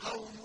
قوم